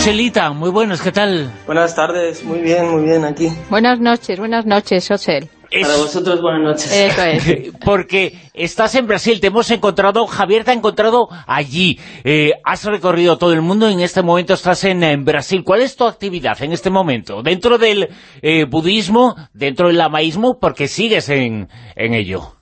Oselita, muy buenas, ¿qué tal? Buenas tardes, muy bien, muy bien, aquí. Buenas noches, buenas noches, Osel. Para vosotros, buenas noches. Eso es. Porque estás en Brasil, te hemos encontrado, Javier te ha encontrado allí. Eh, has recorrido todo el mundo y en este momento estás en, en Brasil. ¿Cuál es tu actividad en este momento? ¿Dentro del eh, budismo, dentro del lamaísmo? Porque sigues en, en ello.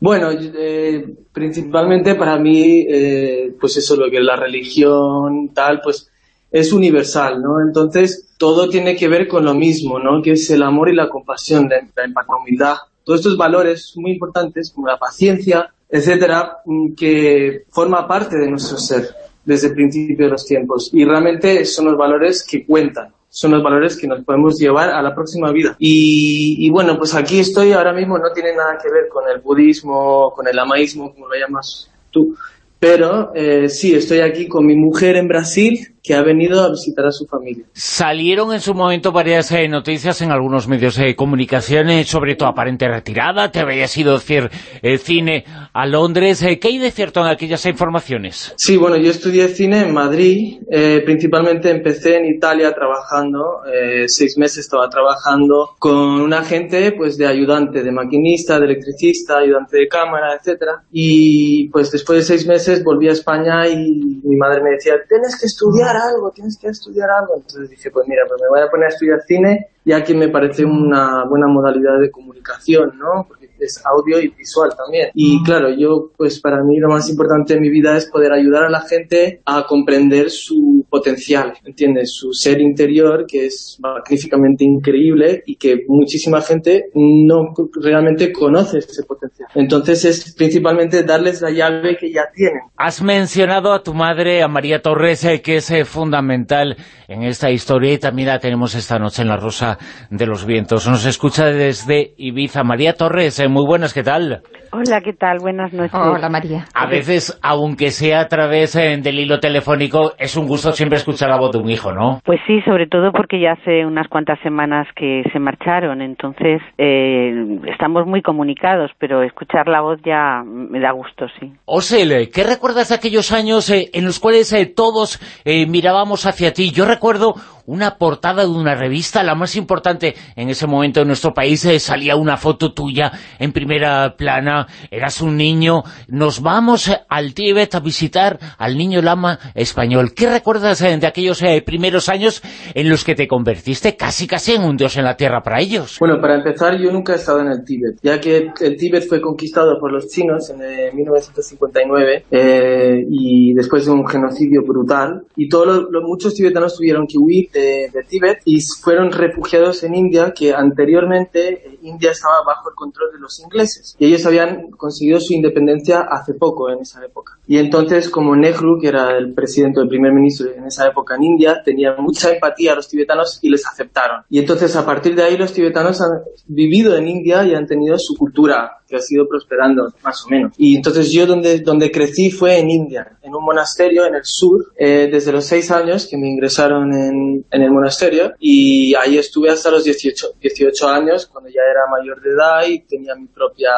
Bueno, eh, principalmente para mí, eh, pues eso, lo que es la religión, tal, pues es universal, ¿no? Entonces, todo tiene que ver con lo mismo, ¿no? Que es el amor y la compasión, la, la humildad. Todos estos valores muy importantes, como la paciencia, etcétera, mm, que forma parte de nuestro ser desde el principio de los tiempos. Y realmente son los valores que cuentan son los valores que nos podemos llevar a la próxima vida. Y, bueno, pues aquí estoy ahora mismo, no tiene nada que ver con el budismo, con el amaísmo, como lo llamas tú, pero eh, sí, estoy aquí con mi mujer en Brasil, que ha venido a visitar a su familia. Salieron en su momento varias eh, noticias en algunos medios de comunicación eh, sobre tu aparente retirada, te habías ido a hacer eh, cine a Londres. Eh, ¿Qué hay de cierto en aquellas informaciones? Sí, bueno, yo estudié cine en Madrid, eh, principalmente empecé en Italia trabajando, eh, seis meses estaba trabajando con un agente pues de ayudante, de maquinista, de electricista, ayudante de cámara, etcétera. Y pues después de seis meses volví a España y mi madre me decía, tienes que estudiar algo, tienes que estudiar algo. Entonces dije, pues mira, pues me voy a poner a estudiar cine, ya que me parece una buena modalidad de comunicación, ¿no? Porque es audio y visual también. Y claro, yo, pues para mí lo más importante en mi vida es poder ayudar a la gente a comprender su potencial, ¿entiendes? Su ser interior, que es magníficamente increíble y que muchísima gente no realmente conoce ese potencial. Entonces es principalmente darles la llave que ya tienen. Has mencionado a tu madre, a María Torres, eh, que es eh, fundamental en esta historia y también la tenemos esta noche en La Rosa de los Vientos. Nos escucha desde Ibiza. María Torres, eh, muy buenas, ¿qué tal? Hola, ¿qué tal? Buenas noches. Hola, María. A veces, aunque sea a través eh, del hilo telefónico, es un gusto siempre escuchar la voz de un hijo, ¿no? Pues sí, sobre todo porque ya hace unas cuantas semanas que se marcharon, entonces eh, estamos muy comunicados, pero escuchar la voz ya me da gusto, sí. Osel, ¿qué recuerdas de aquellos años eh, en los cuales eh, todos eh, mirábamos hacia ti? Yo recuerdo una portada de una revista, la más importante en ese momento en nuestro país, eh, salía una foto tuya en primera plana, eras un niño, nos vamos eh, al Tíbet a visitar al niño lama español. ¿Qué recuerdas eh, de aquellos eh, primeros años en los que te convertiste casi casi en un dios en la tierra para ellos? Bueno, para empezar, yo nunca he estado en el Tíbet, ya que el Tíbet fue conquistado por los chinos en eh, 1959 eh, y después de un genocidio brutal, y todos los, los- muchos tibetanos tuvieron que huir de, de Tíbet y fueron refugiados en India, que anteriormente eh, India estaba bajo el control de los ingleses, y ellos habían conseguido su independencia hace poco, en esa época. Y entonces, como Nehru, que era el presidente o el primer ministro en esa época en India, tenía mucha empatía a los tibetanos y les aceptaron. Y entonces, a partir de ahí, los tibetanos han vivido en India y han tenido su cultura, que ha sido prosperando, más o menos. Y entonces yo donde, donde crecí fue en India, en un monasterio en el sur, eh, desde los seis años que me ingresaron en, en el monasterio, y ahí estuve hasta los 18, 18 años, cuando ya era mayor de edad y tenía mi propia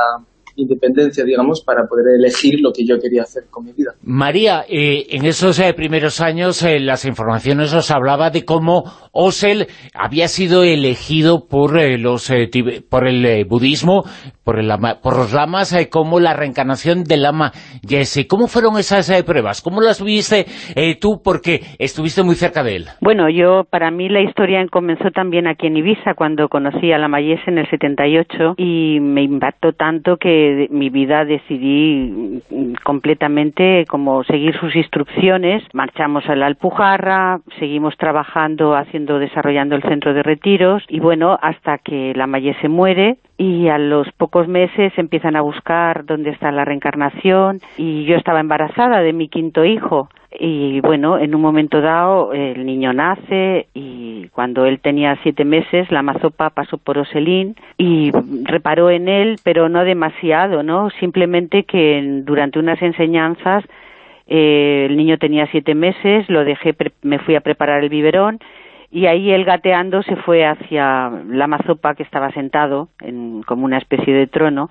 independencia, digamos, para poder elegir lo que yo quería hacer con mi vida. María, eh, en esos eh, primeros años eh, las informaciones os hablaba de cómo Osel había sido elegido por eh, los eh, por el eh, budismo, por, el lama- por los lamas, eh, como la reencarnación del lama Yese. ¿Cómo fueron esas eh, pruebas? ¿Cómo las viste eh, tú? Porque estuviste muy cerca de él. Bueno, yo, para mí la historia comenzó también aquí en Ibiza, cuando conocí a la Mayese en el 78, y me impactó tanto que de- mi vida decidí mm, completamente como seguir sus instrucciones. Marchamos a la Alpujarra, seguimos trabajando, haciendo, desarrollando el centro de retiros, y bueno, hasta que la Mayese muere, y a los pocos meses empiezan a buscar dónde está la reencarnación, y yo estaba embarazada de mi quinto hijo. Y bueno, en un momento dado el niño nace y cuando él tenía siete meses la mazopa pasó por Oselín y reparó en él, pero no demasiado, ¿no? Simplemente que durante unas enseñanzas eh, el niño tenía siete meses, lo dejé, me fui a preparar el biberón y ahí él gateando se fue hacia la mazopa que estaba sentado en, como una especie de trono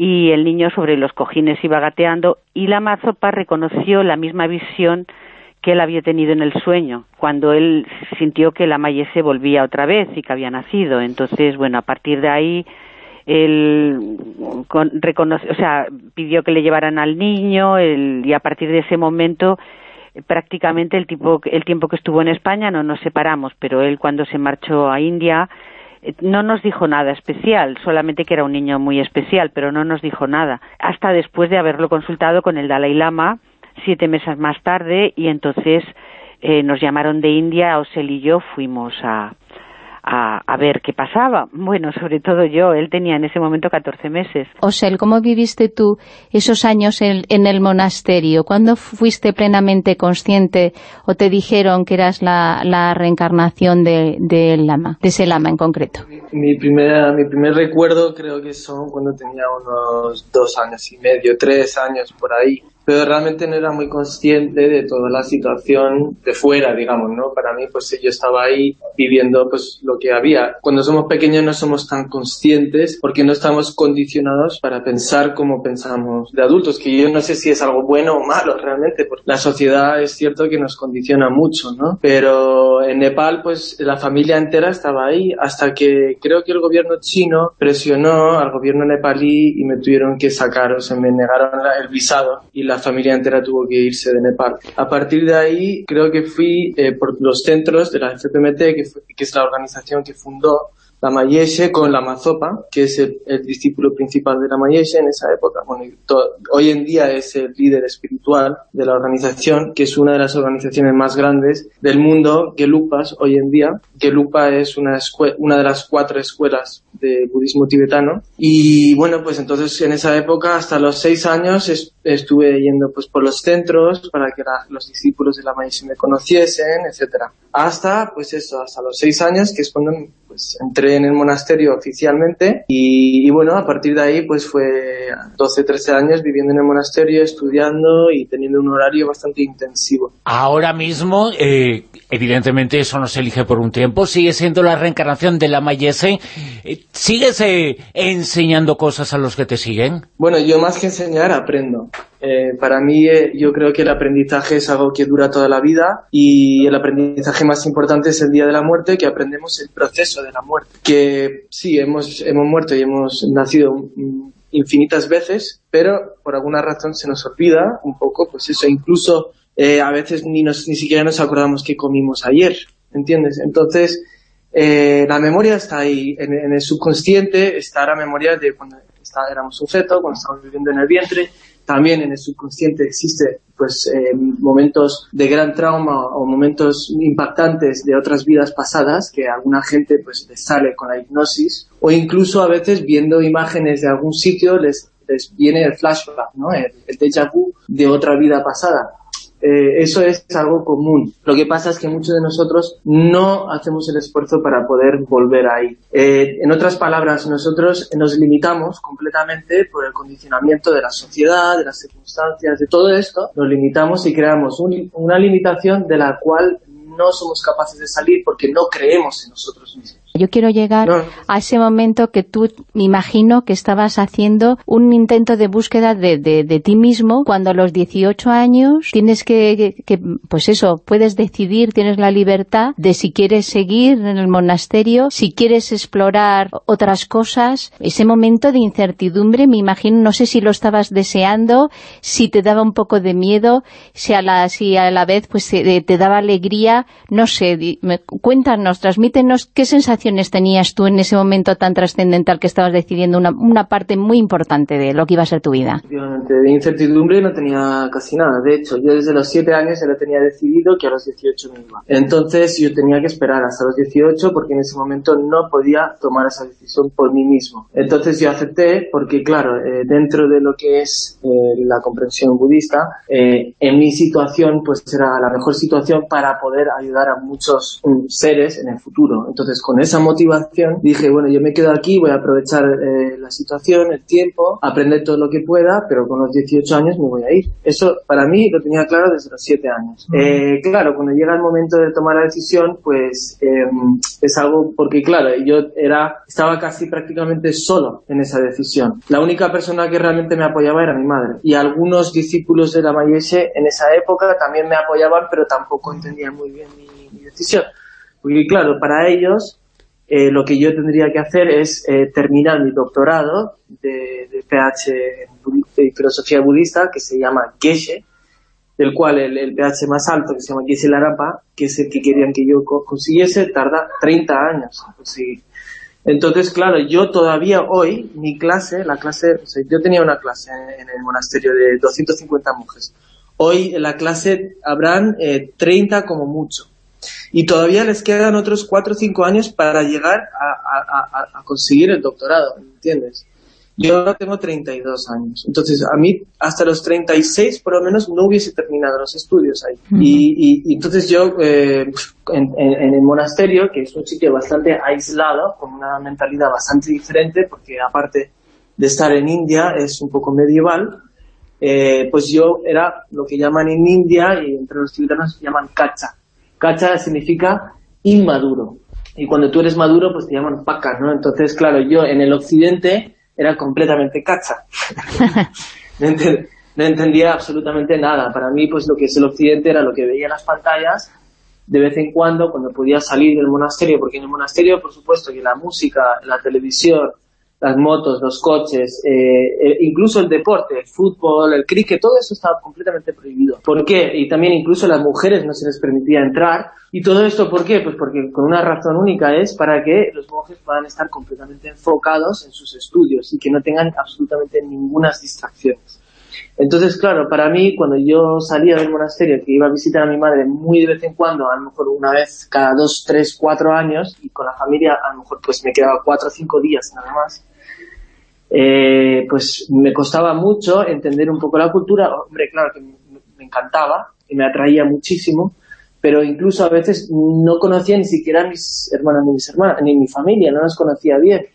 y el niño sobre los cojines iba gateando y la mazopa reconoció la misma visión que él había tenido en el sueño, cuando él sintió que la Mayese volvía otra vez y que había nacido. Entonces, bueno, a partir de ahí él reconoce, o sea, pidió que le llevaran al niño y a partir de ese momento prácticamente el, tipo, el tiempo que estuvo en España no nos separamos, pero él cuando se marchó a India no nos dijo nada especial, solamente que era un niño muy especial, pero no nos dijo nada, hasta después de haberlo consultado con el Dalai Lama siete meses más tarde y entonces eh, nos llamaron de India, Osel y yo fuimos a, a, ver qué pasaba. Bueno, sobre todo yo, él tenía en ese momento 14 meses. Osel, ¿cómo viviste tú esos años en, el monasterio? ¿Cuándo fuiste plenamente consciente o te dijeron que eras la, reencarnación de, lama, de ese lama en concreto? Mi, primera, mi primer recuerdo creo que son cuando tenía unos dos años y medio, tres años por ahí pero realmente no era muy consciente de toda la situación de fuera, digamos, ¿no? Para mí, pues yo estaba ahí viviendo pues lo que había. Cuando somos pequeños no somos tan conscientes porque no estamos condicionados para pensar como pensamos de adultos, que yo no sé si es algo bueno o malo realmente, porque la sociedad es cierto que nos condiciona mucho, ¿no? Pero en Nepal, pues la familia entera estaba ahí hasta que creo que el gobierno chino presionó al gobierno nepalí y me tuvieron que sacar, o sea, me negaron el visado y la familia entera tuvo que irse de Nepal. A partir de ahí, creo que fui eh, por los centros de la FPMT, que, que es la organización que fundó la Mayeshe con la Mazopa, que es el, discípulo principal de la Mayeshe en esa época. Bueno, hoy en día es el líder espiritual de la organización, que es una de las organizaciones más grandes del mundo, Gelupas, hoy en día. Gelupa es una, una de las cuatro escuelas de budismo tibetano. Y bueno, pues entonces en esa época, hasta los seis años, estuve yendo pues por los centros para que los discípulos de la Mayeshe me conociesen, etcétera. Hasta, pues eso, hasta los seis años, que es cuando pues entré en el monasterio oficialmente y, bueno, a partir de ahí pues fue 12, 13 años viviendo en el monasterio, estudiando y teniendo un horario bastante intensivo. Ahora mismo, eh, evidentemente eso no se elige por un tiempo, sigue siendo la reencarnación de la Mayese. Eh, ¿Sigues eh, enseñando cosas a los que te siguen? Bueno, yo más que enseñar aprendo. Eh, para mí eh, yo creo que el aprendizaje es algo que dura toda la vida y el aprendizaje más importante es el día de la muerte, que aprendemos el proceso de la muerte. Que sí, hemos, hemos muerto y hemos nacido infinitas veces, pero por alguna razón se nos olvida un poco, pues eso, incluso eh, a veces ni, nos, ni siquiera nos acordamos qué comimos ayer, ¿entiendes? Entonces, la memoria está ahí, en, el subconsciente está la memoria de cuando éramos un cuando estábamos viviendo en el vientre, también en el subconsciente existe pues eh, momentos de gran trauma o momentos impactantes de otras vidas pasadas que a alguna gente pues les sale con la hipnosis o incluso a veces viendo imágenes de algún sitio les, les viene el flashback, ¿no? el déjà vu de otra vida pasada. Eh, eso es algo común. Lo que pasa es que muchos de nosotros no hacemos el esfuerzo para poder volver ahí. Eh, en otras palabras, nosotros nos limitamos completamente por el condicionamiento de la sociedad, de las circunstancias, de todo esto. Nos limitamos y creamos una limitación de la cual no somos capaces de salir porque no creemos en nosotros mismos. Yo quiero llegar a ese momento que tú, me imagino, que estabas haciendo un intento de búsqueda de, de, ti mismo, cuando a los 18 años tienes que, que, pues eso, puedes decidir, tienes la libertad de si quieres seguir en el monasterio, si quieres explorar otras cosas. Ese momento de incertidumbre, me imagino, no sé si lo estabas deseando, si te daba un poco de miedo, si a la, si a la vez pues te, te daba alegría, no sé, cuéntanos, transmítenos qué sensación tenías tú en ese momento tan trascendental que estabas decidiendo una, una parte muy importante de lo que iba a ser tu vida? De incertidumbre no tenía casi nada. De hecho, yo desde los 7 años ya lo tenía decidido que a los 18 me iba. Entonces yo tenía que esperar hasta los 18 porque en ese momento no podía tomar esa decisión por mí mismo. Entonces yo acepté porque, claro, eh, dentro de lo que es eh, la comprensión budista, eh, en mi situación pues era la mejor situación para poder ayudar a muchos mm, seres en el futuro. Entonces con eso esa motivación, dije, bueno, yo me quedo aquí, voy a aprovechar eh, la situación, el tiempo, aprender todo lo que pueda, pero con los 18 años me voy a ir. Eso para mí lo tenía claro desde los 7 años. Eh, claro, cuando llega el momento de tomar la decisión, pues em, es algo, porque claro, yo era, estaba casi prácticamente solo en esa decisión. La única persona que realmente me apoyaba era mi madre. Y algunos discípulos de la Mayese en esa época también me apoyaban, pero tampoco entendían muy bien mi, decisión. Porque claro, para ellos eh, lo que yo tendría que hacer es eh, terminar mi doctorado de, PH en filosofía budista, que se llama Geshe, del cual el, pH más alto, que se llama Geshe Larapa, que es el que querían que yo consiguiese, tarda 30 años conseguir. Entonces, claro, yo todavía hoy, mi clase, la clase, yo tenía una clase en, el monasterio de 250 monjes. Hoy en la clase habrán 30 eh, como mucho. Y todavía les quedan otros 4 o 5 años para llegar a, a conseguir el doctorado, ¿entiendes? Yo ahora tengo 32 años. Entonces, a mí, hasta los 36, por lo menos, no hubiese terminado los estudios ahí. y, entonces yo, eh, en, el monasterio, que es un sitio bastante aislado, con una mentalidad bastante diferente, porque aparte de estar en India, es un poco medieval, eh, pues yo era lo que llaman en India, y entre los tibetanos se llaman kacha. Kacha significa inmaduro. Y cuando tú eres maduro, pues te llaman paka, ¿no? Entonces, claro, yo en el occidente era completamente cacha. no, entendía absolutamente nada. Para mí, pues lo que es el occidente era lo que veía en las pantallas de vez en cuando, cuando podía salir del monasterio, porque en el monasterio, por supuesto, que la música, la televisión, las motos, los coches, eh, incluso el deporte, el fútbol, el cricket, todo eso estaba completamente prohibido. ¿Por qué? Y también incluso las mujeres no se les permitía entrar. ¿Y todo esto por qué? Pues porque con una razón única es para que los monjes puedan estar completamente enfocados en sus estudios y que no tengan absolutamente ninguna distracciones. Entonces, claro, para mí, cuando yo salía del monasterio, que iba a visitar a mi madre muy de vez en cuando, a lo mejor una vez cada dos, tres, cuatro años, y con la familia, a lo mejor pues me quedaba cuatro o cinco días nada más, eh, pues me costaba mucho entender un poco la cultura. Hombre, claro que me encantaba y me atraía muchísimo, pero incluso a veces no conocía ni siquiera a mis hermanas ni mis hermanas, ni mi familia, no las conocía bien.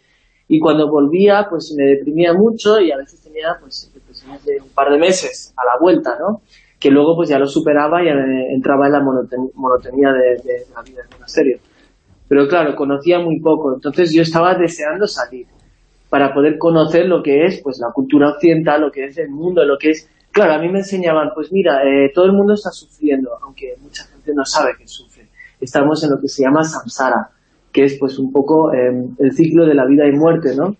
Y cuando volvía, pues me deprimía mucho y a veces tenía pues depresiones de un par de meses a la vuelta, ¿no? Que luego pues ya lo superaba y entraba en la monotonía de, la vida en una serie. Pero claro, conocía muy poco, entonces yo estaba deseando salir para poder conocer lo que es pues la cultura occidental, lo que es el mundo, lo que es... Claro, a mí me enseñaban, pues mira, eh, todo el mundo está sufriendo, aunque mucha gente no sabe que sufre. Estamos en lo que se llama samsara, que es pues un poco em, el ciclo de la vida y muerte, ¿no?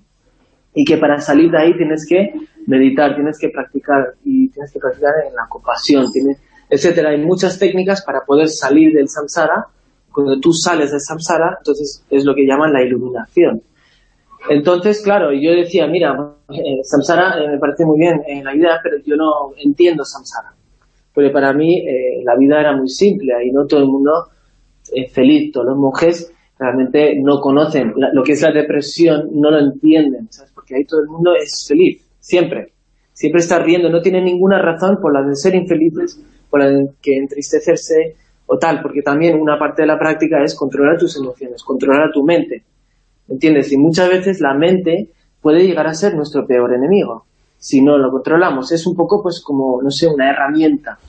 Y que para salir de ahí tienes que meditar, tienes que practicar, y tienes que practicar en la compasión, tienes, etcétera. Hay muchas técnicas para poder salir del samsara. Cuando tú sales del samsara, entonces es lo que llaman la iluminación entonces, claro, yo decía, mira, eh, samsara eh, me parece muy bien en la idea, pero yo no entiendo samsara. Porque para mí eh, la vida era muy simple y no todo el mundo es feliz. Todos los monjes realmente no conocen lo que es la depresión, no lo entienden, ¿sabes? Porque ahí todo el mundo es feliz, siempre. Siempre está riendo, no tiene ninguna razón por la de ser infelices, por la de que entristecerse o tal, porque también una parte de la práctica es controlar tus emociones, controlar tu mente ¿Entiendes? Y muchas veces la mente puede llegar a ser nuestro peor enemigo. Si no lo controlamos, es un poco pues como, no sé, una herramienta.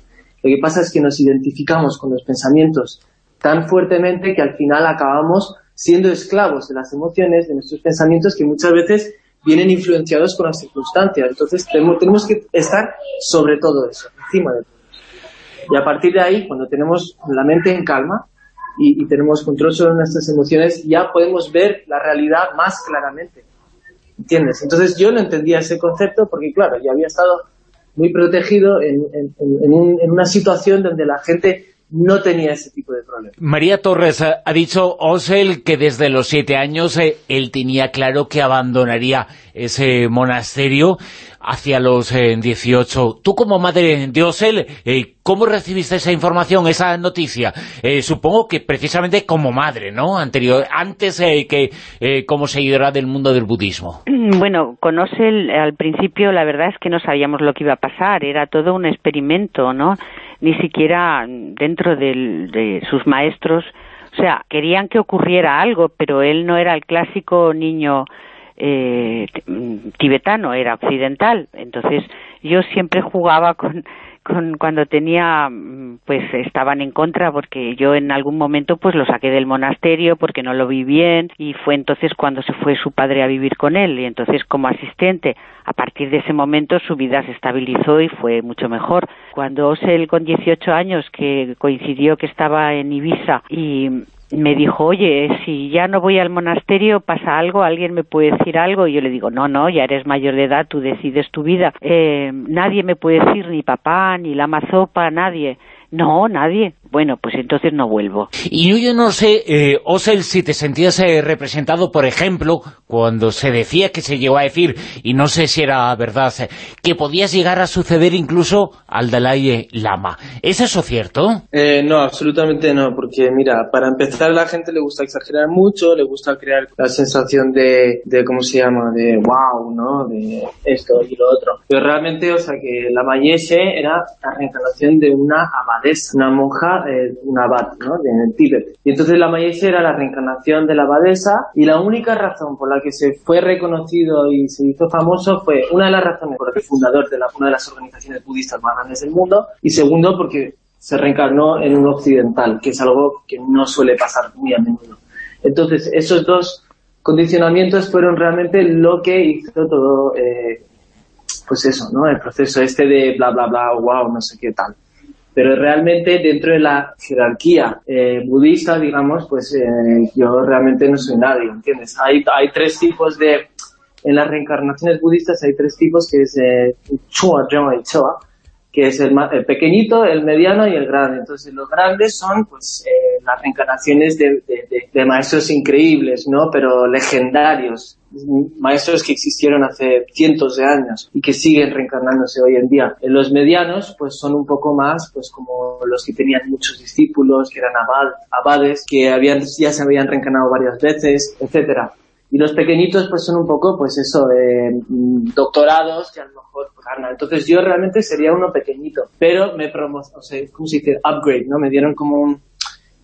Lo que pasa es que nos identificamos con los pensamientos tan fuertemente que al final acabamos siendo esclavos de las emociones, de nuestros pensamientos que muchas veces vienen influenciados por las circunstancias. Entonces tenemos, que estar sobre todo eso, encima de todo. Y a partir de ahí, cuando tenemos la mente en calma, y, tenemos control sobre nuestras emociones, ya podemos ver la realidad más claramente. ¿Entiendes? Entonces yo no entendía ese concepto porque, claro, yo había estado muy protegido en, en una situación donde la gente no tenía ese tipo de problemas. María Torres, eh, ha dicho Osel que desde los siete años eh, él tenía claro que abandonaría ese monasterio hacia los 18. Eh, Tú como madre de Osel, ¿cómo recibiste esa información, esa noticia? supongo que precisamente como madre, ¿no? Anterior, antes que como seguidora del mundo del budismo. Bueno, con Osel al principio la verdad es que no sabíamos lo que iba a pasar, era todo un experimento, ¿no? Ni siquiera dentro de sus maestros O sea, querían que ocurriera algo, pero él no era el clásico niño eh, tibetano, era occidental. Entonces yo siempre jugaba con, con cuando tenía pues estaban en contra porque yo en algún momento pues lo saqué del monasterio porque no lo vi bien y fue entonces cuando se fue su padre a vivir con él y entonces como asistente a partir de ese momento su vida se estabilizó y fue mucho mejor. Cuando Osel con 18 años que coincidió que estaba en Ibiza y me dijo, oye, si ya no voy al monasterio, pasa algo, alguien me puede decir algo. Y yo le digo, no, no, ya eres mayor de edad, tú decides tu vida. Eh, nadie me puede decir, ni papá, ni la mazopa, nadie. No, nadie. Bueno, pues entonces no vuelvo. Y yo no sé, eh, Osel, si te sentías eh, representado, por ejemplo, cuando se decía que se llegó a decir, y no sé si era verdad, eh, que podías llegar a suceder incluso al Dalai Lama. ¿Es eso cierto? Eh, no, absolutamente no, porque mira, para empezar a la gente le gusta exagerar mucho, le gusta crear la sensación de, de ¿cómo se llama?, de wow, ¿no?, de esto y lo otro. Pero realmente, o sea, que la Mayese era la reencarnación de una abadesa, una monja eh, un abad, ¿no? En el Tíbet. Y entonces la Mayese era la reencarnación de la abadesa y la única razón por la que se fue reconocido y se hizo famoso fue una de las razones por la que fundador de la, una de las organizaciones budistas más grandes del mundo y segundo porque se reencarnó en un occidental, que es algo que no suele pasar muy a menudo. Entonces, esos dos condicionamientos fueron realmente lo que hizo todo, eh, pues eso, ¿no? El proceso este de bla, bla, bla, wow, no sé qué tal pero realmente dentro de la jerarquía eh, budista, digamos, pues eh, yo realmente no soy nadie, ¿entiendes? Hay, hay tres tipos de, en las reencarnaciones budistas hay tres tipos que es eh, Chua, Joma y Choa, que es el, el, pequeñito, el mediano y el grande. Entonces los grandes son pues eh, las reencarnaciones de, maestros increíbles, ¿no? Pero legendarios, maestros que existieron hace cientos de años y que siguen reencarnándose hoy en día. En los medianos, pues son un poco más, pues como los que tenían muchos discípulos, que eran abad, abades, que habían, ya se habían reencarnado varias veces, etcétera. Y los pequeñitos, pues son un poco, pues eso, eh, doctorados que a lo mejor, entonces yo realmente sería uno pequeñito, pero me promo, o sea, ¿cómo se dice? Upgrade, ¿no? Me dieron como un,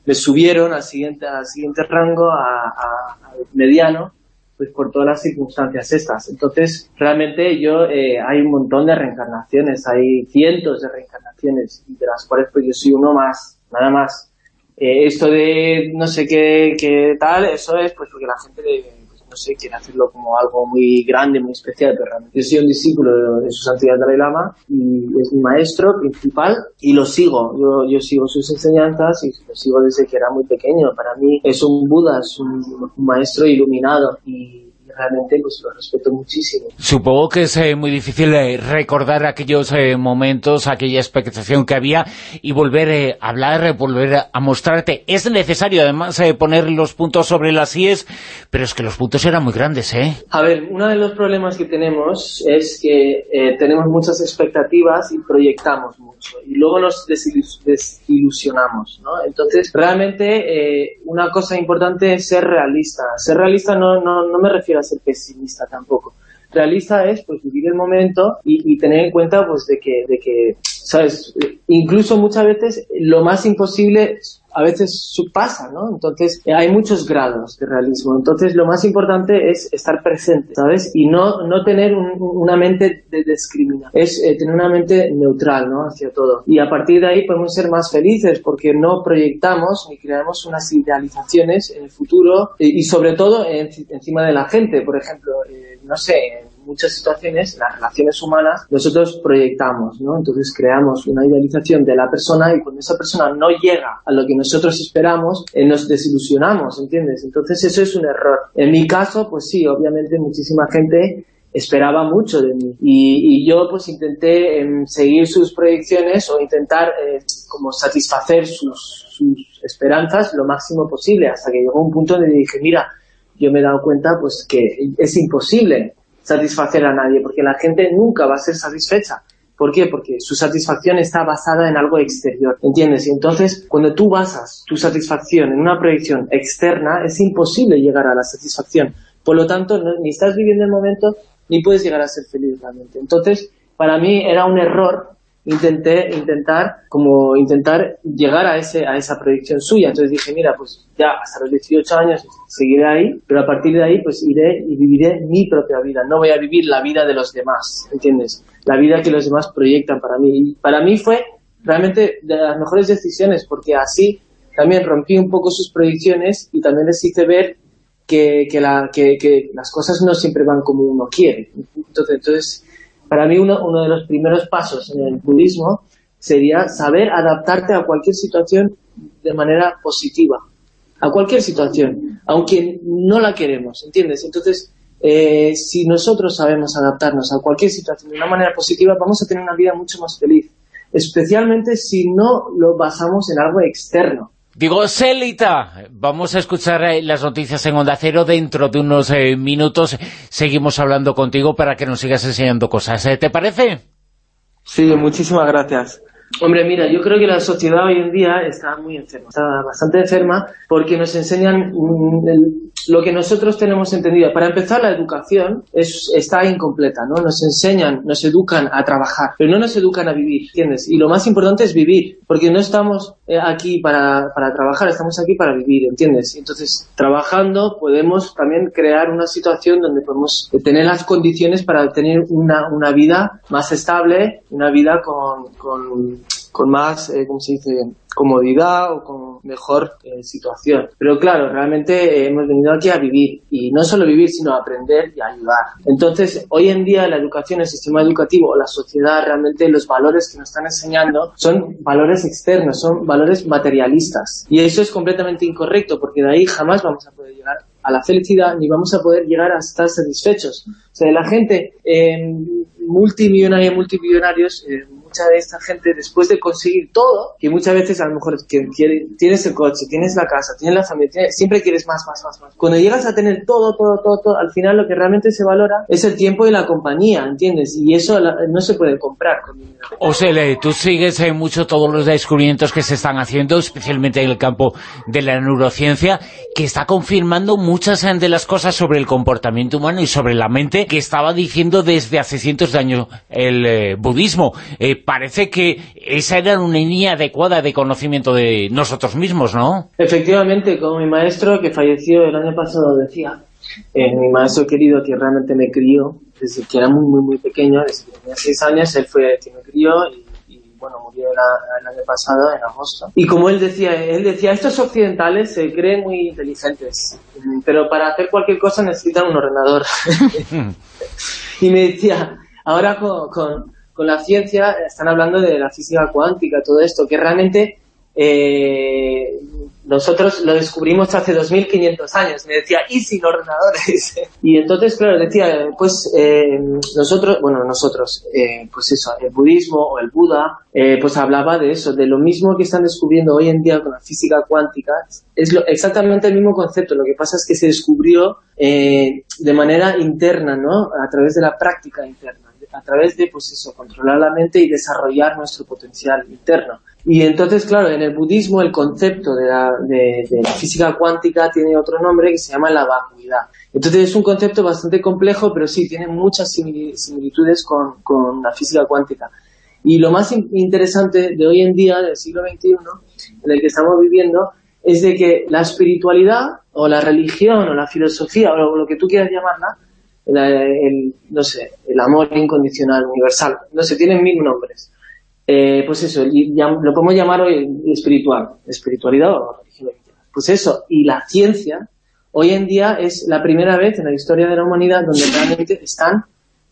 me subieron al siguiente, al siguiente rango, a, a, a mediano, pues por todas las circunstancias estas. Entonces, realmente yo, eh, hay un montón de reencarnaciones, hay cientos de reencarnaciones, de las cuales pues yo soy uno más, nada más. Eh, esto de no sé qué, qué tal, eso es pues porque la gente, pues, no sé, quiere hacerlo como algo muy grande, muy especial, pero realmente yo soy un discípulo de su santidad Dalai Lama y es mi maestro principal y lo sigo, yo, yo sigo sus enseñanzas y lo sigo desde que era muy pequeño. Para mí es un Buda, es un, un maestro iluminado y realmente pues lo respeto muchísimo. Supongo que es eh, muy difícil eh, recordar aquellos eh, momentos, aquella expectación que había y volver eh, a hablar, volver a mostrarte. Es necesario además poner los puntos sobre las IES, pero es que los puntos eran muy grandes, ¿eh? A ver, uno de los problemas que tenemos es que tenemos muchas expectativas y proyectamos mucho y luego nos desilus desilusionamos, ¿no? Entonces, realmente una cosa importante es ser realista. Ser realista no, no, no me refiero a ser pesimista tampoco. Realista es pues vivir el momento y, y, tener en cuenta pues de que, de que, sabes, incluso muchas veces lo más imposible a veces pasa, ¿no? Entonces hay muchos grados de realismo. Entonces lo más importante es estar presente, ¿sabes? Y no, no tener un, una mente de discriminación. Es eh, tener una mente neutral, ¿no? Hacia todo. Y a partir de ahí podemos ser más felices porque no proyectamos ni creamos unas idealizaciones en el futuro eh, y sobre todo en, encima de la gente. Por ejemplo, eh, no sé, muchas situaciones, las relaciones humanas, nosotros proyectamos, ¿no? Entonces creamos una idealización de la persona y cuando esa persona no llega a lo que nosotros esperamos, eh, nos desilusionamos, ¿entiendes? Entonces eso es un error. En mi caso, pues sí, obviamente muchísima gente esperaba mucho de mí y, yo pues intenté eh, seguir sus proyecciones o intentar eh, como satisfacer sus, sus esperanzas lo máximo posible hasta que llegó un punto donde dije, mira, yo me he dado cuenta pues que es imposible satisfacer a nadie, porque la gente nunca va a ser satisfecha. ¿Por qué? Porque su satisfacción está basada en algo exterior, ¿entiendes? Y entonces, cuando tú basas tu satisfacción en una proyección externa, es imposible llegar a la satisfacción. Por lo tanto, no, ni estás viviendo el momento, ni puedes llegar a ser feliz realmente. Entonces, para mí era un error intenté intentar como intentar llegar a ese a esa proyección suya. Entonces dije, mira, pues ya hasta los 18 años seguiré ahí, pero a partir de ahí pues iré y viviré mi propia vida. No voy a vivir la vida de los demás, ¿entiendes? La vida que los demás proyectan para mí. Y para mí fue realmente de las mejores decisiones porque así también rompí un poco sus proyecciones y también les hice ver que, que, la, que, que las cosas no siempre van como uno quiere. Entonces, entonces para mí uno, uno de los primeros pasos en el budismo sería saber adaptarte a cualquier situación de manera positiva, a cualquier situación, aunque no la queremos, ¿entiendes? Entonces, eh, si nosotros sabemos adaptarnos a cualquier situación de una manera positiva, vamos a tener una vida mucho más feliz, especialmente si no lo basamos en algo externo. Digo, Celita, vamos a escuchar eh, las noticias en Onda Cero dentro de unos eh, minutos. Seguimos hablando contigo para que nos sigas enseñando cosas. ¿eh? ¿Te parece? Sí, muchísimas gracias. Hombre, mira, yo creo que la sociedad hoy en día está muy enferma, está bastante enferma porque nos enseñan mm, lo que nosotros tenemos entendido. Para empezar, la educación es, está incompleta, ¿no? Nos enseñan, nos educan a trabajar, pero no nos educan a vivir, ¿entiendes? Y lo más importante es vivir, porque no estamos eh, aquí para, para trabajar, estamos aquí para vivir, ¿entiendes? Entonces, trabajando podemos también crear una situación donde podemos tener las condiciones para tener una, una vida más estable, una vida con, con con más, eh, ¿cómo se dice?, comodidad o con mejor eh, situación. Pero claro, realmente eh, hemos venido aquí a vivir y no solo vivir, sino a aprender y a ayudar. Entonces, hoy en día la educación, el sistema educativo o la sociedad, realmente los valores que nos están enseñando son valores externos, son valores materialistas. Y eso es completamente incorrecto porque de ahí jamás vamos a poder llegar a la felicidad ni vamos a poder llegar a estar satisfechos. O sea, la gente eh, multimillonaria, multimillonarios, eh, mucha de esta gente después de conseguir todo, que muchas veces a lo mejor tienes el coche, tienes la casa, tienes la familia, siempre quieres más, más, más, más. Cuando llegas a tener todo, todo, todo, todo, al final lo que realmente se valora es el tiempo y la compañía, ¿entiendes? Y eso no se puede comprar con dinero. Osele, tú sigues en mucho todos los descubrimientos que se están haciendo, especialmente en el campo de la neurociencia, que está confirmando muchas de las cosas sobre el comportamiento humano y sobre la mente que estaba diciendo desde hace cientos de años el eh, budismo. Eh, parece que esa era una línea adecuada de conocimiento de nosotros mismos, ¿no? Efectivamente, como mi maestro que falleció el año pasado decía, eh, mi maestro querido que realmente me crió desde que era muy, muy, muy pequeño, desde que tenía seis años, él fue quien me crió y, bueno, murió el, año pasado, en agosto. Y como él decía, él decía, estos occidentales se creen muy inteligentes, pero para hacer cualquier cosa necesitan un ordenador. y me decía, ahora con con la ciencia están hablando de la física cuántica, todo esto, que realmente eh, nosotros lo descubrimos hace 2500 años. Me decía, ¿y sin ordenadores? y entonces, claro, decía, pues eh, nosotros, bueno, nosotros, eh, pues eso, el budismo o el Buda, pues hablaba de eso, de lo mismo que están descubriendo hoy en día con la física cuántica. Es lo, exactamente el mismo concepto, lo que pasa es que se descubrió de manera interna, ¿no? A través de la práctica interna a través de, pues eso, controlar la mente y desarrollar nuestro potencial interno. Y entonces, claro, en el budismo el concepto de la, de, la física cuántica tiene otro nombre que se llama la vacuidad. Entonces es un concepto bastante complejo, pero sí, tiene muchas similitudes con, con la física cuántica. Y lo más interesante de hoy en día, del siglo XXI, en el que estamos viviendo, es de que la espiritualidad o la religión o la filosofía o lo que tú quieras llamarla, el, no sé, el amor incondicional, universal, no sé, tienen mil nombres. Eh, pues eso, lo podemos llamar hoy espiritual, espiritualidad o religión. Pues eso, y la ciencia, hoy en día es la primera vez en la historia de la humanidad donde realmente están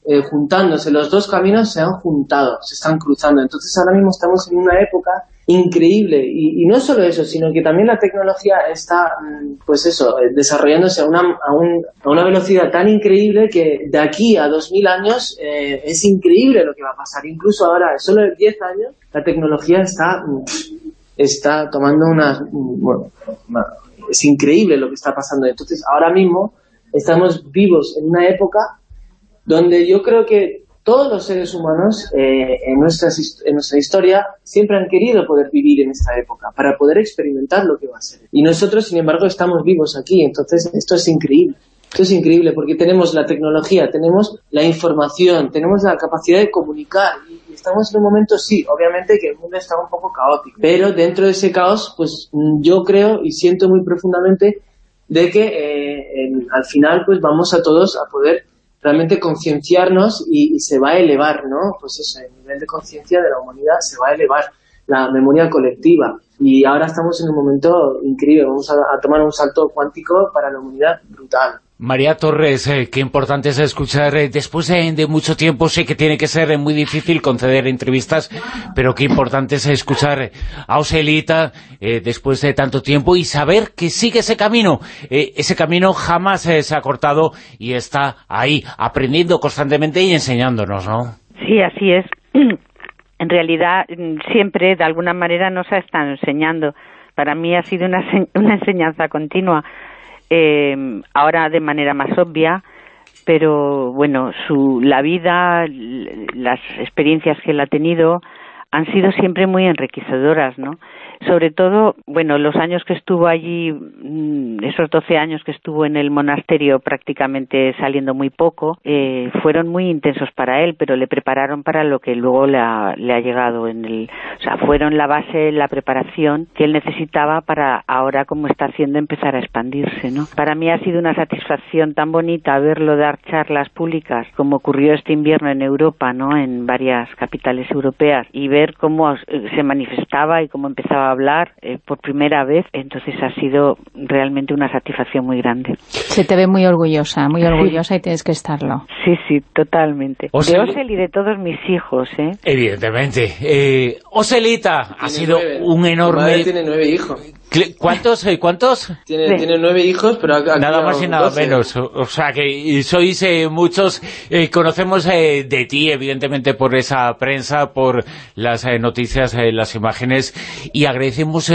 eh, juntándose, los dos caminos se han juntado, se están cruzando. Entonces ahora mismo estamos en una época increíble y, no solo eso, sino que también la tecnología está, mm, pues eso, eh, desarrollándose a una, a, un, a una velocidad tan increíble que de aquí a 2000 años eh, es increíble lo que va a pasar. Incluso ahora, solo en 10 años, la tecnología está, mm, está tomando una, mm, bueno, es increíble lo que está pasando. Entonces ahora mismo estamos vivos en una época donde yo creo que todos los seres humanos eh, en, nuestra, en historia siempre han querido poder vivir en esta época para poder experimentar lo que va a ser. Y nosotros, sin embargo, estamos vivos aquí, entonces esto es increíble. Esto es increíble porque tenemos la tecnología, tenemos la información, tenemos la capacidad de comunicar y estamos en un momento, sí, obviamente que el mundo está un poco caótico, pero dentro de ese caos, pues mm, yo creo y siento muy profundamente de que eh, al final pues vamos a todos a poder realmente concienciarnos y, se va a elevar, ¿no? Pues eso, el nivel de conciencia de la humanidad se va a elevar, la memoria colectiva. Y ahora estamos en un momento increíble, vamos a tomar un salto cuántico para la humanidad brutal. María Torres, eh, qué importante es escuchar, eh, después de, mucho tiempo, sé que tiene que ser muy difícil conceder entrevistas, pero qué importante es escuchar a Oselita eh, después de tanto tiempo y saber que sigue ese camino. ese camino jamás se ha cortado y está ahí, aprendiendo constantemente y enseñándonos, ¿no? Sí, así es. En realidad, siempre, de alguna manera, nos ha estado enseñando. Para mí ha sido una, una enseñanza continua eh, ahora de manera más obvia, pero bueno, su, la vida, las experiencias que él ha tenido han sido siempre muy enriquecedoras, ¿no? Sobre todo, bueno, los años que estuvo allí, mm, esos 12 años que estuvo en el monasterio prácticamente saliendo muy poco, eh, fueron muy intensos para él, pero le prepararon para lo que luego le ha, le ha llegado en el, o sea, fueron la base, la preparación que él necesitaba para ahora como está haciendo empezar a expandirse, ¿no? Para mí ha sido una satisfacción tan bonita verlo dar charlas públicas como ocurrió este invierno en Europa, ¿no? En varias capitales europeas y ver cómo se manifestaba y cómo empezaba hablar eh, por primera vez, entonces ha sido realmente una satisfacción muy grande. Se te ve muy orgullosa, muy orgullosa y tienes que estarlo. Sí, sí, totalmente. de Osel y de todos mis hijos, ¿eh? Evidentemente. Eh, Oselita ha sido un enorme... tiene nueve hijos. ¿Cuántos? Eh, ¿Cuántos? Tiene, tiene nueve hijos, pero Nada más y nada menos. O sea, que sois eh, muchos... Eh, conocemos de ti, evidentemente, por esa prensa, por las noticias, las imágenes, y agradecemos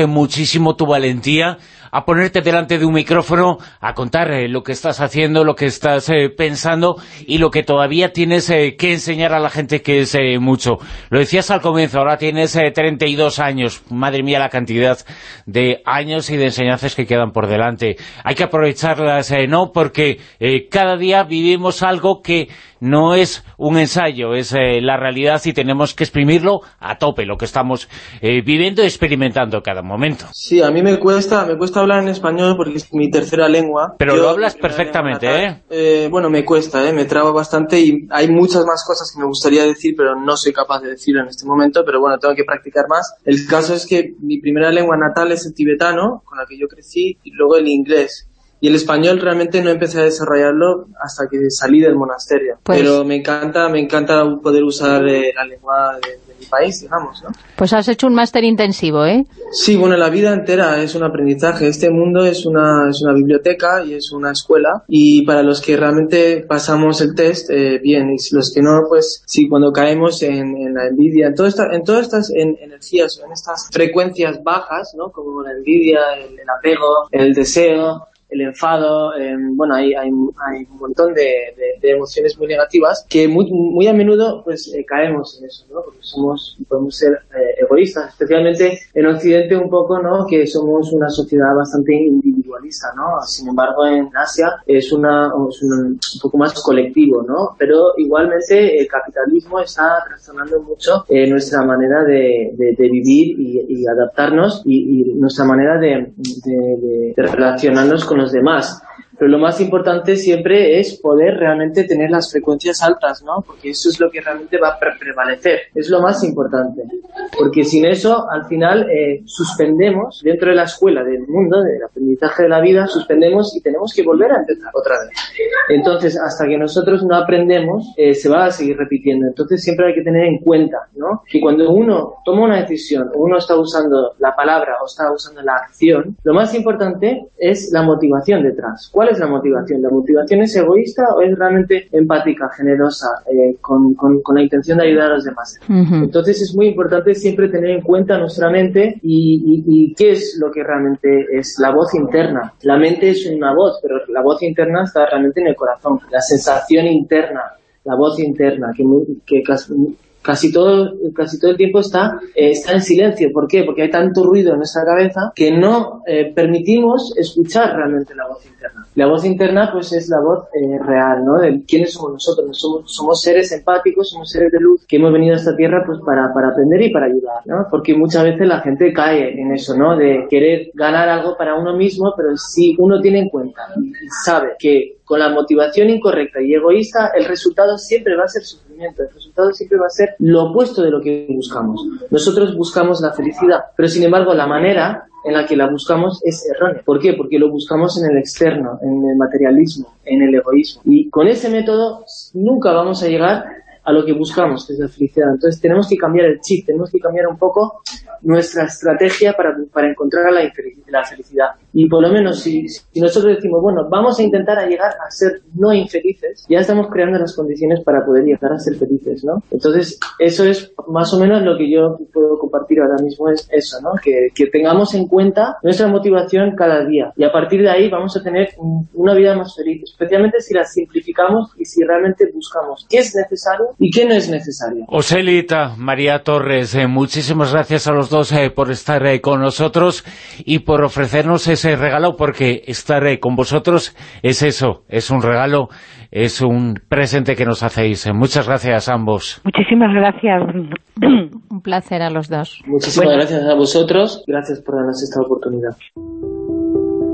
muchísimo tu valentía a ponerte delante de un micrófono, a contar eh, lo que estás haciendo, lo que estás eh, pensando y lo que todavía tienes eh, que enseñar a la gente que es mucho. Lo decías al comienzo, ahora tienes 32 años, madre mía la cantidad de años y de enseñanzas que quedan por delante. Hay que aprovecharlas, ¿no? Porque cada día vivimos algo que no es un ensayo, es eh, la realidad y tenemos que exprimirlo a tope, lo que estamos eh, viviendo y experimentando cada momento. Sí, a mí me cuesta me cuesta hablar en español porque es mi tercera lengua. Pero lo hablas perfectamente, ¿eh? ¿eh? Bueno, me cuesta, ¿eh? me trabo bastante y hay muchas más cosas que me gustaría decir, pero no soy capaz de decirlo en este momento, pero bueno, tengo que practicar más. El caso es que mi primera lengua natal es el tibetano, con la que yo crecí, y luego el inglés y el español realmente no empecé a desarrollarlo hasta que salí del monasterio. Pues Pero me encanta, me encanta poder usar eh, la lengua de, mi país, digamos, ¿no? Pues has hecho un máster intensivo, ¿eh? Sí, bueno, la vida entera es un aprendizaje. Este mundo es una, es una biblioteca y es una escuela. Y para los que realmente pasamos el test, eh, bien. Y los que no, pues sí, cuando caemos en, la envidia, en, todo esta, en todas estas energías, en estas frecuencias bajas, ¿no? Como la envidia, el apego, el deseo, el enfado, em, bueno, hay, hay, hay, un montón de, de, emociones muy negativas que muy, muy a menudo pues eh, caemos en eso, ¿no? Porque somos, podemos ser eh, egoístas, especialmente en Occidente un poco, ¿no? Que somos una sociedad bastante ¿no? Sin embargo, en Asia es, una, un, poco más colectivo, ¿no? Pero igualmente el capitalismo está trastornando mucho eh, nuestra manera de, vivir y, adaptarnos y, nuestra manera de relacionarnos con los demás. Pero lo más importante siempre es poder realmente tener las frecuencias altas, ¿no? Porque eso es lo que realmente va a prevalecer. Es lo más importante. Porque sin eso, al final, eh, suspendemos dentro de la escuela del mundo, del aprendizaje de la vida, suspendemos y tenemos que volver a empezar otra vez. Entonces, hasta que nosotros no aprendemos, eh, se va a seguir repitiendo. Entonces, siempre hay que tener en cuenta, ¿no? Que cuando uno toma una decisión, uno está usando la palabra o está usando la acción, lo más importante es la motivación detrás. ¿Cuál es la motivación? ¿La motivación es egoísta o es realmente empática, generosa, eh, con, con, la intención de ayudar a los demás? Entonces es muy importante siempre tener en cuenta nuestra mente y, y, qué es lo que realmente es la voz interna. La mente es una voz, pero la voz interna está realmente en el corazón. La sensación interna, la voz interna, que, que casi todo, casi todo el tiempo está, eh, está en silencio. ¿Por qué? Porque hay tanto ruido en nuestra cabeza que no eh, permitimos escuchar realmente la voz interna. La voz interna pues es la voz eh, real, ¿no? De quiénes somos nosotros. Somos, somos seres empáticos, somos seres de luz que hemos venido a esta tierra pues para, para aprender y para ayudar, ¿no? Porque muchas veces la gente cae en eso, ¿no? De querer ganar algo para uno mismo, pero si uno tiene en cuenta y sabe que con la motivación incorrecta y egoísta, el resultado siempre va a ser sufrimiento, el resultado siempre va a ser lo opuesto de lo que buscamos. Nosotros buscamos la felicidad, pero sin embargo la manera en la que la buscamos es errónea. ¿Por qué? Porque lo buscamos en el externo, en el materialismo, en el egoísmo. Y con ese método nunca vamos a llegar a lo que buscamos, que es la felicidad. Entonces tenemos que cambiar el chip, tenemos que cambiar un poco nuestra estrategia para, para encontrar la, la felicidad. Y por lo menos si, si, nosotros decimos, bueno, vamos a intentar a llegar a ser no infelices, ya estamos creando las condiciones para poder llegar a ser felices, ¿no? Entonces, eso es más o menos lo que yo puedo compartir ahora mismo, es eso, ¿no? Que, que tengamos en cuenta nuestra motivación cada día. Y a partir de ahí vamos a tener una vida más feliz, especialmente si la simplificamos y si realmente buscamos qué es necesario y qué no es necesario. Oselita, María Torres, eh, muchísimas gracias a los dos eh, por estar eh, con nosotros y por ofrecernos ese regalo, porque estar eh, con vosotros es eso, es un regalo, es un presente que nos hacéis. Eh, muchas gracias a ambos. Muchísimas gracias. un placer a los dos. Muchísimas bueno. gracias a vosotros, gracias por darnos esta oportunidad.